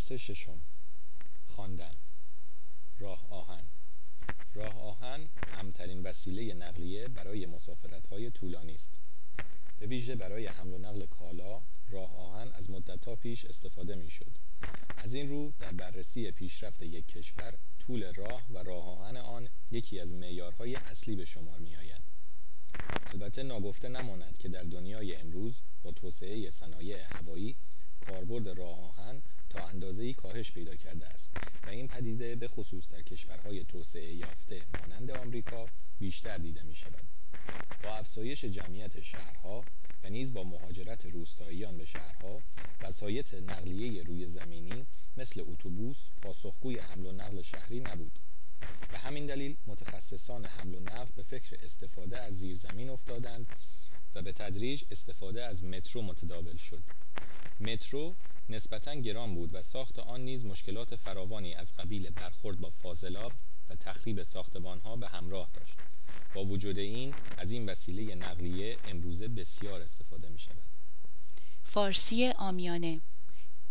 درس ششم خواندن. راه آهن. راه آهن همترین وسیله نقلیه برای مسافرت های طولانی است. به ویژه برای حمل و نقل کالا راه آهن از مدتها پیش استفاده می شد از این رو در بررسی پیشرفت یک کشور طول راه و راه آهن آن یکی از معیارهای اصلی به شمار می آید البته ناگفته نماند که در دنیای امروز با توسعه صنایع هوایی کاربرد راه آهن تا اندازه کاهش پیدا کرده است و این پدیده به خصوص در کشورهای توسعه یافته مانند آمریکا بیشتر دیده می شود. با افزایش جمعیت شهرها و نیز با مهاجرت روستاییان به شهرها وسایط نقلیه روی زمینی مثل اتوبوس پاسخگوی حمل و نقل شهری نبود به همین دلیل متخصصان حمل و نقل به فکر استفاده از زیرزمین افتادند و به تدریج استفاده از مترو متداول شد مترو نسبتا گران بود و ساخت آن نیز مشکلات فراوانی از قبیل برخورد با فاضلاب و تخریب ساختمانها به همراه داشت. با وجود این از این وسیله نقلیه امروزه بسیار استفاده می شود فارسی آمیانه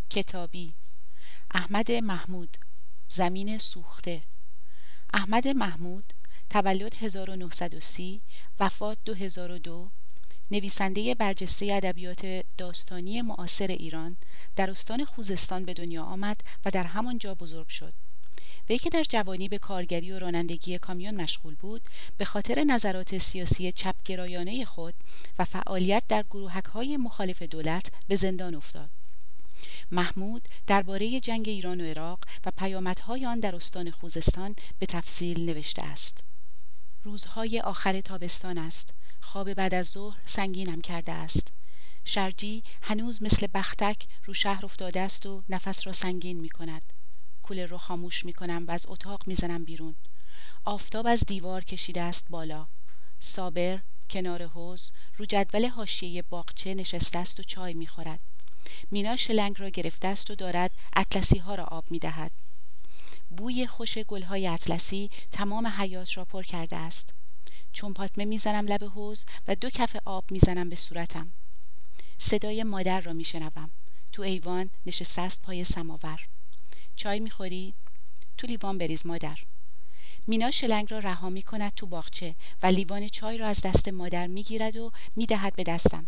کتابی احمد محمود زمین سوخته. احمد محمود تولد 1930 وفات 2002 نویسنده برجسته ادبیات داستانی معاصر ایران در استان خوزستان به دنیا آمد و در همانجا بزرگ شد. وی که در جوانی به کارگری و رانندگی کامیون مشغول بود به خاطر نظرات سیاسی چپگرایانه خود و فعالیت در گروهک های مخالف دولت به زندان افتاد. محمود درباره جنگ ایران و عراق و پیامدهای آن در استان خوزستان به تفصیل نوشته است. روزهای آخر تابستان است. خواب بعد از ظهر سنگینم کرده است. شرجی هنوز مثل بختک رو شهر افتاده است و نفس را سنگین می کند. کولر رو خاموش می کنم و از اتاق می زنم بیرون. آفتاب از دیوار کشیده است بالا. صابر کنار حوز رو جدول حاشیه باغچه نشسته است و چای می خورد. مینا شلنگ را گرفته است و دارد اطلسی ها را آب می دهد. بوی خوش گلهای اطلسی تمام حیات را پر کرده است. چون پاتمه می‌زنم لب حوز و دو کف آب می‌زنم به صورتم. صدای مادر را میشنوم. تو ایوان نشسته است پای سماور. چای می‌خوری؟ تو لیوان بریز مادر. مینا شلنگ را رها می کند تو باغچه و لیوان چای را از دست مادر می‌گیرد و می‌دهد به دستم.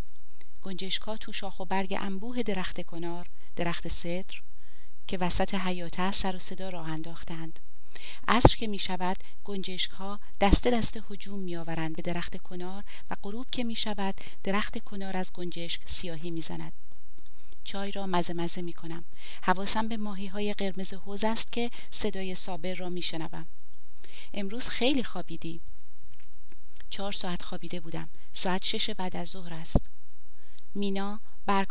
گنجشکا تو شاخ و برگ انبوه درخت کنار درخت صدر که وسط حیاته سر و صدا راه انداختند. عصر که می شود گنجشک ها دسته دسته هجوم می آورند به درخت کنار و غروب که می شود درخت کنار از گنجشک سیاهی می زند. چای را مزه مزه می کنم. حواسم به ماهی های قرمز حوز است که صدای صابر را می شنوم. امروز خیلی خوابیدی. چهار ساعت خوابیده بودم. ساعت شش بعد از ظهر است. مینا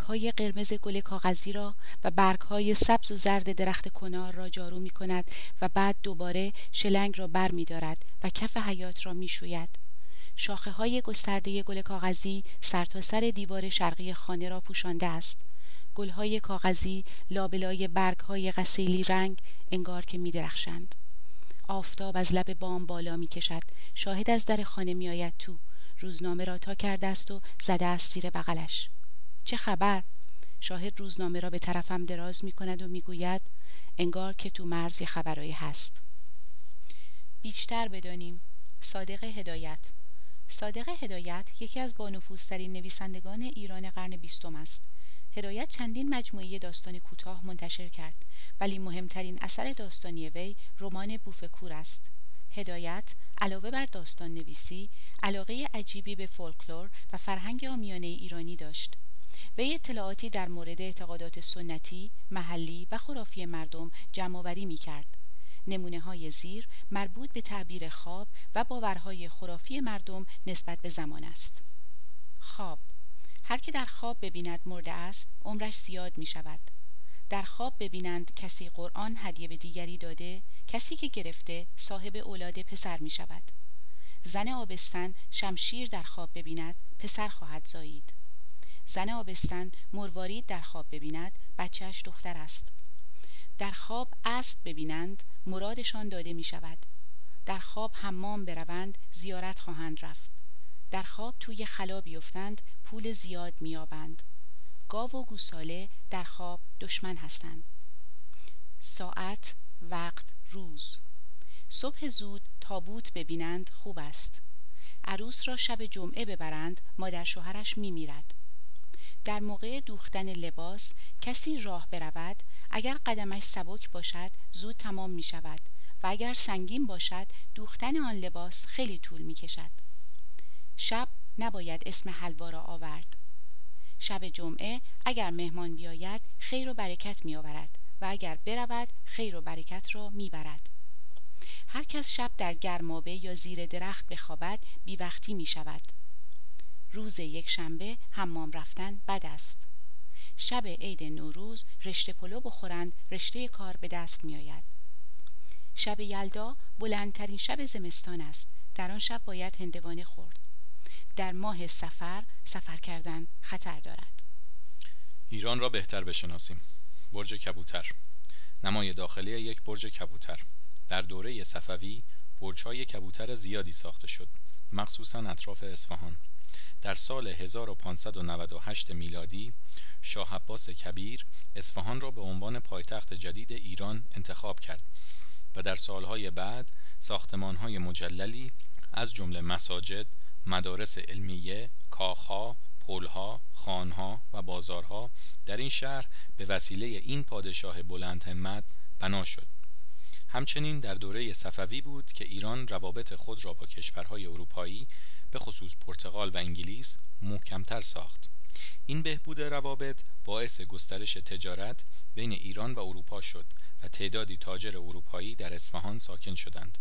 های قرمز گل کاغذی را و های سبز و زرد درخت کنار را جارو می کند و بعد دوباره شلنگ را بر می دارد و کف حیات را می شوید. شاخه های گسترده گل کاغذی سرتاسر سر دیوار شرقی خانه را پوشانده است. های کاغذی لابلای های غسیلی رنگ انگار که می درخشند. آفتاب از لب بام بالا می کشد. شاهد از در خانه می آید تو. روزنامه را تا کرده است و زده است زیر بغلش. چه خبر؟ شاهد روزنامه را به طرفم دراز می کند و می گوید انگار که تو مرزی خبرایی هست. بیشتر بدانیم صادق هدایت. صادق هدایت یکی از بانفوذترین نویسندگان ایران قرن بیستم است. هدایت چندین مجموعه داستان کوتاه منتشر کرد ولی مهمترین اثر داستانی وی رمان بوفکور است. هدایت علاوه بر داستان نویسی علاقه عجیبی به فولکلور و فرهنگ آمیانه ایرانی داشت. وی اطلاعاتی در مورد اعتقادات سنتی، محلی و خرافی مردم جمعآوری می کرد. نمونه های زیر مربوط به تعبیر خواب و باورهای خرافی مردم نسبت به زمان است. خواب هر که در خواب ببیند مرده است عمرش زیاد می شود. در خواب ببینند کسی قرآن هدیه به دیگری داده کسی که گرفته صاحب اولاد پسر می شود. زن آبستن شمشیر در خواب ببیند پسر خواهد زایید. زن آبستن مروارید در خواب ببیند بچهش دختر است. در خواب اسب ببینند مرادشان داده می شود در خواب حمام بروند زیارت خواهند رفت. در خواب توی خلا بیفتند پول زیاد میابند گاو و گوساله در خواب دشمن هستند. ساعت وقت روز. صبح زود تابوت ببینند خوب است. عروس را شب جمعه ببرند مادر شوهرش میمیرد. در موقع دوختن لباس کسی راه برود اگر قدمش سبک باشد زود تمام می شود و اگر سنگین باشد دوختن آن لباس خیلی طول می کشد. شب نباید اسم حلوا را آورد. شب جمعه اگر مهمان بیاید خیر و برکت می آورد و اگر برود خیر و برکت را می برد. هر کس شب در گرمابه یا زیر درخت بخوابد بی وقتی می شود. روز یک شنبه حمام رفتن بد است. شب عید نوروز رشته پلو بخورند رشته کار به دست می آید. شب یلدا بلندترین شب زمستان است. در آن شب باید هندوانه خورد. در ماه سفر سفر کردن خطر دارد. ایران را بهتر بشناسیم. برج کبوتر. نمای داخلی یک برج کبوتر. در دوره صفوی برج‌های کبوتر زیادی ساخته شد. مخصوصا اطراف اصفهان در سال 1598 میلادی شاه عباس کبیر اصفهان را به عنوان پایتخت جدید ایران انتخاب کرد و در سالهای بعد ساختمانهای مجللی از جمله مساجد، مدارس علمیه، کاخها، پلها، خانها و بازارها در این شهر به وسیله این پادشاه بلند همت بنا شد. همچنین در دوره صفوی بود که ایران روابط خود را با کشورهای اروپایی به خصوص پرتغال و انگلیس محکمتر ساخت. این بهبود روابط باعث گسترش تجارت بین ایران و اروپا شد و تعدادی تاجر اروپایی در اصفهان ساکن شدند